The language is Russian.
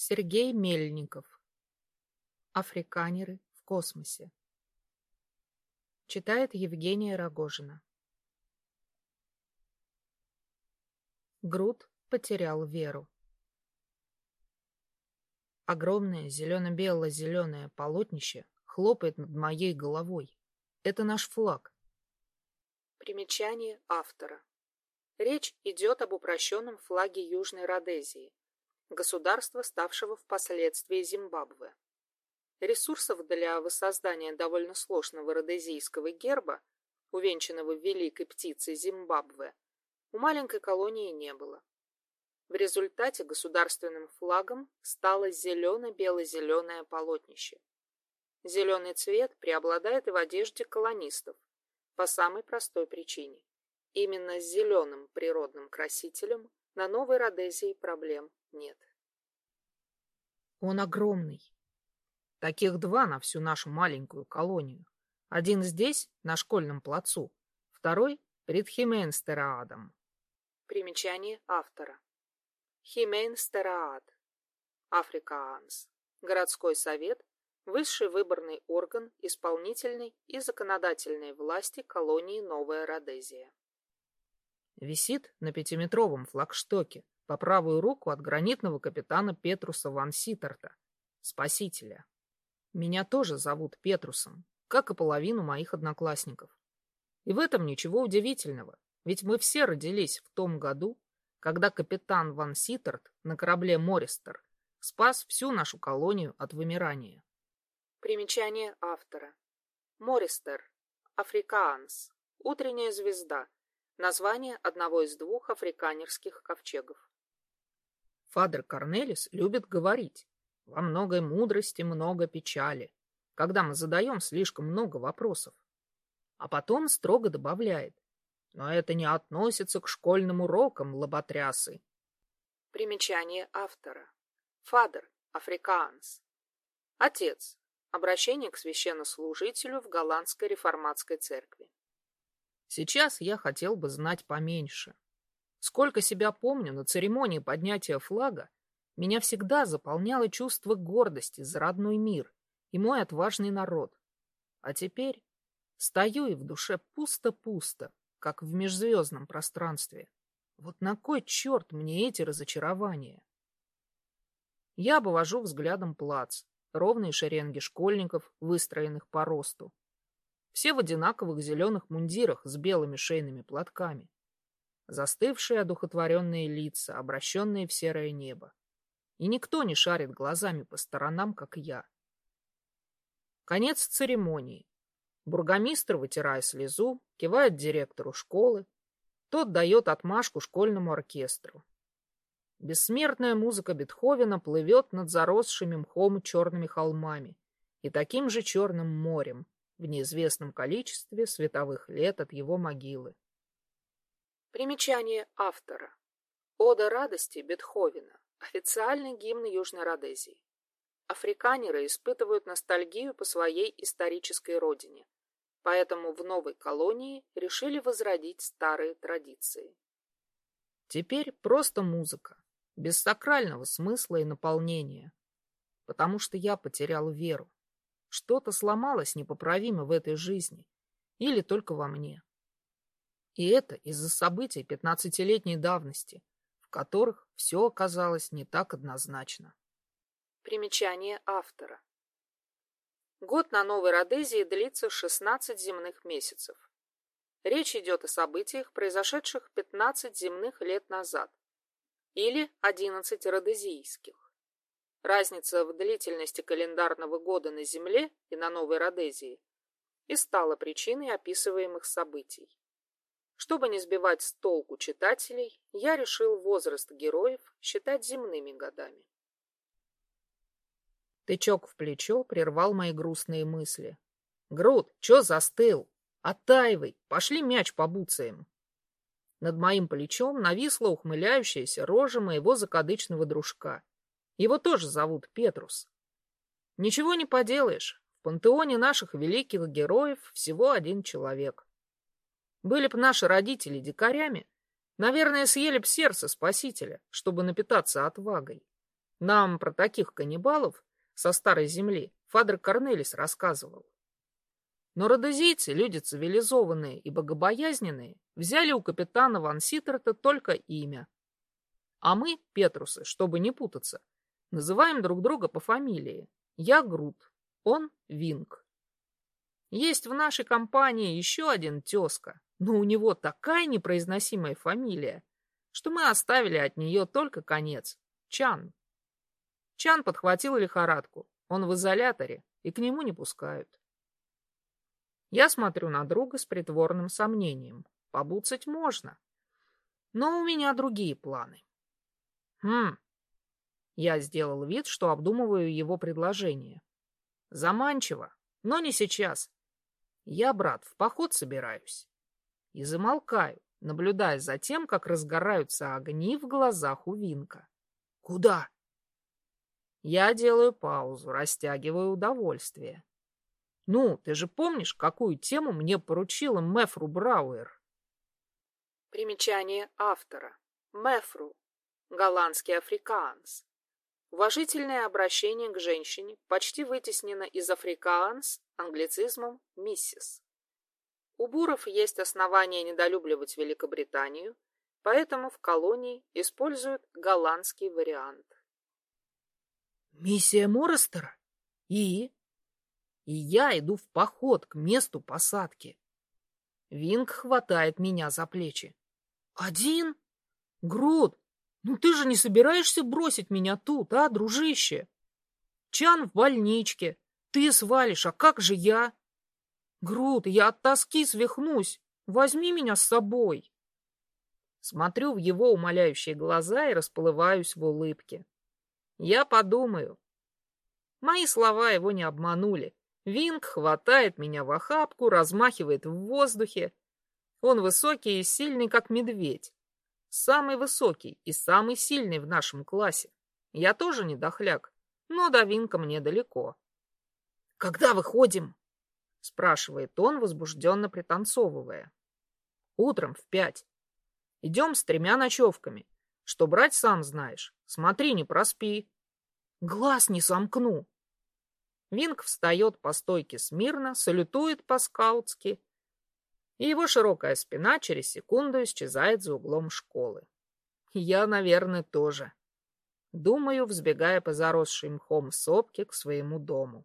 Сергей Мельников. Африканеры в космосе. Читает Евгения Рогожина. Груд потерял веру. Огромное зелено-бело-зеленое полотнище хлопает над моей головой. Это наш флаг. Примечание автора. Речь идет об упрощенном флаге Южной Родезии, государства, ставшего впоследствии Зимбабве. Ресурсов для воссоздания довольно сложного родезийского герба, увенчанного великой птицей Зимбабве, у маленькой колонии не было. В результате государственным флагом стало зелено-бело-зеленое полотнище. Зеленый цвет преобладает и в одежде колонистов по самой простой причине. Именно с зеленым природным красителем на Новой Родезии проблем нет. Он огромный. Таких два на всю нашу маленькую колонию. Один здесь, на школьном плацу, второй перед Хименстераадом. Примечание автора. Хименстераад. Африкаанс. Городской совет – высший выборный орган исполнительной и законодательной власти колонии Новая Родезия. Висит на пятиметровом флагштоке, по правую руку от гранитного капитана Петруса ван Ситтерта, спасителя. Меня тоже зовут Петрусом, как и половину моих одноклассников. И в этом ничего удивительного, ведь мы все родились в том году, когда капитан Ван Ситтерт на корабле Мористер спас всю нашу колонию от вымирания. Примечание автора. Мористер. Африкаанс. Утренняя звезда. Название одного из двух африканерских ковчегов. Фадер Корнелис любит говорить. Во многой мудрости много печали, когда мы задаем слишком много вопросов. А потом строго добавляет. Но это не относится к школьным урокам лоботрясы. Примечание автора. Фадер, африкаанс. Отец. Обращение к священнослужителю в голландской реформатской церкви. Сейчас я хотел бы знать поменьше. Сколько себя помню, на церемонии поднятия флага меня всегда заполняло чувство гордости за родной мир и мой отважный народ. А теперь стою и в душе пусто-пусто, как в межзвездном пространстве. Вот на кой черт мне эти разочарования? Я обвожу взглядом плац, ровные шеренги школьников, выстроенных по росту. Все в одинаковых зеленых мундирах с белыми шейными платками застывшие одухотворенные лица, обращенные в серое небо. И никто не шарит глазами по сторонам, как я. Конец церемонии. Бургомистр, вытирая слезу, кивает директору школы. Тот дает отмашку школьному оркестру. Бессмертная музыка Бетховена плывет над заросшими мхом черными холмами и таким же черным морем в неизвестном количестве световых лет от его могилы. Примечание автора. Ода радости Бетховена. Официальный гимн Южной Родезии. Африканеры испытывают ностальгию по своей исторической родине, поэтому в новой колонии решили возродить старые традиции. Теперь просто музыка, без сакрального смысла и наполнения, потому что я потерял веру. Что-то сломалось непоправимо в этой жизни или только во мне. И это из-за событий пятнадцатилетней давности, в которых все оказалось не так однозначно. Примечание автора. Год на Новой Родезии длится 16 земных месяцев. Речь идет о событиях, произошедших 15 земных лет назад, или 11 родезийских. Разница в длительности календарного года на Земле и на Новой Родезии и стала причиной описываемых событий. Чтобы не сбивать с толку читателей, я решил возраст героев считать земными годами. Тычок в плечо прервал мои грустные мысли. «Груд, чё застыл? Оттаивай, пошли мяч побуцаем!» Над моим плечом нависла ухмыляющаяся рожа моего закадычного дружка. Его тоже зовут Петрус. Ничего не поделаешь, в пантеоне наших великих героев всего один человек. Были бы наши родители дикарями, наверное, съели б сердце спасителя, чтобы напитаться отвагой. Нам про таких каннибалов со старой земли Фадр Корнелис рассказывал. Но родозийцы, люди цивилизованные и богобоязненные, взяли у капитана Ван Ситтерта только имя. А мы, Петрусы, чтобы не путаться, называем друг друга по фамилии. Я Грут, он Винг. Есть в нашей компании еще один тезка, но у него такая непроизносимая фамилия, что мы оставили от нее только конец — Чан. Чан подхватил лихорадку, он в изоляторе, и к нему не пускают. Я смотрю на друга с притворным сомнением. Побуцать можно. Но у меня другие планы. Хм. Я сделал вид, что обдумываю его предложение. Заманчиво, но не сейчас. Я, брат, в поход собираюсь. И замолкаю, наблюдая за тем, как разгораются огни в глазах у Винка. Куда? Я делаю паузу, растягиваю удовольствие. Ну, ты же помнишь, какую тему мне поручила Мефру Брауэр? Примечание автора. Мефру. Голландский африкаанс. Уважительное обращение к женщине почти вытеснено из африкаанс англицизмом «миссис». У буров есть основания недолюбливать Великобританию, поэтому в колонии используют голландский вариант. Миссия Моррестера? И? И я иду в поход к месту посадки. Винг хватает меня за плечи. Один? Груд, ну ты же не собираешься бросить меня тут, а, дружище? Чан в больничке. Ты свалишь, а как же я? Груд, я от тоски свихнусь. Возьми меня с собой. Смотрю в его умоляющие глаза и расплываюсь в улыбке. Я подумаю. Мои слова его не обманули. Винг хватает меня в охапку, размахивает в воздухе. Он высокий и сильный, как медведь. Самый высокий и самый сильный в нашем классе. Я тоже не дохляк, но до Винка мне далеко. «Когда выходим?» — спрашивает он, возбужденно пританцовывая. «Утром в пять. Идем с тремя ночевками. Что брать, сам знаешь. Смотри, не проспи. Глаз не сомкну». Винк встает по стойке смирно, салютует по-скаутски и его широкая спина через секунду исчезает за углом школы. Я, наверное, тоже. Думаю, взбегая по заросшей мхом сопке к своему дому.